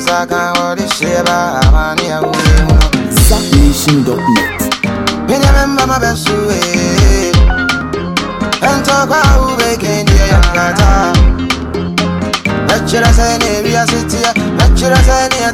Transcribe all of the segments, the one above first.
Saka what the sheba Amani a way Zapnation.net. Me remember my best way And talk about who making the yankata Nachira say ne bi asitia Nachira say ne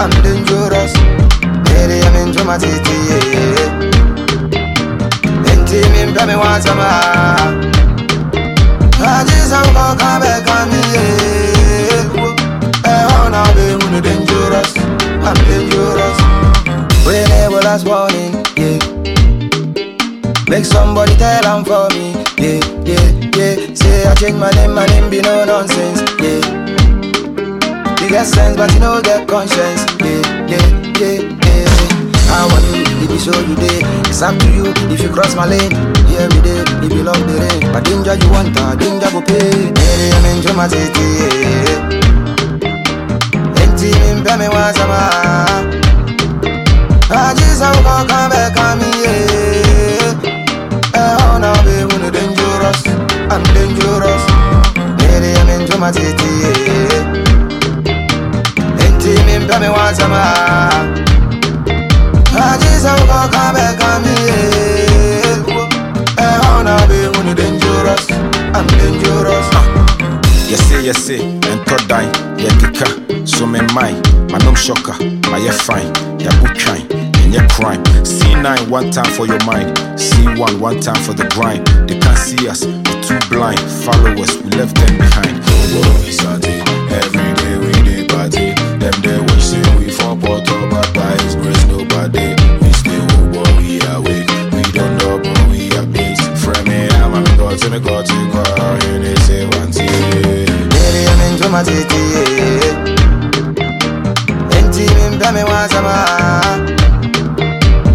I'm dangerous. Mere ya men joma titi Enti mi mpe me wasama Ajisa uko kambe kamiye Eh oh now be when dangerous. I'm dangerous. They will last warning yeah. Make somebody tell them for me, yeah, yeah, yeah. Say I change my name, my name be no nonsense, yeah. Get sense, but you don't get conscience, yeah, yeah, yeah, yeah. How are you? If you show you day, it's up to you. If you cross my lane, yeah, every day. If you love the rain, but danger you want, uh, danger go pay. Yeah, I'm in my city, yeah. Enti mimpe me wasama. Ajisa uko kambe kami, yeah. Enti mi mpe mi wasama. Ajisa uko kambe kami. Eh, oh, now be when you dangerous. I'm dangerous. yɛse yɛse ɛntɔ dan yɛkeka so me man manom shocker. Mayɛ fine. Yɛabo twan ɛnyɛ crime. C9 one time for your mind. C1 one time for the grind. They can't see us. We're too blind. Followers. We left them behind me god to you they say one thing Lady, I'm into my titty. Enti mi mpe mi wasama.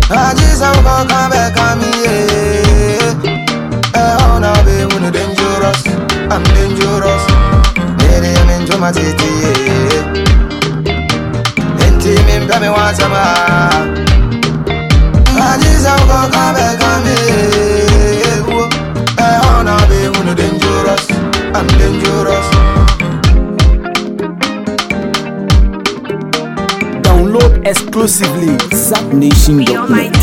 Ajisa uko kambe kami. Eh, oh, now be you dangerous. I'm dangerous. Lady, I'm into my titty. Enti mi mpe mi wasama. Ajisa exclusively Zapnation.net.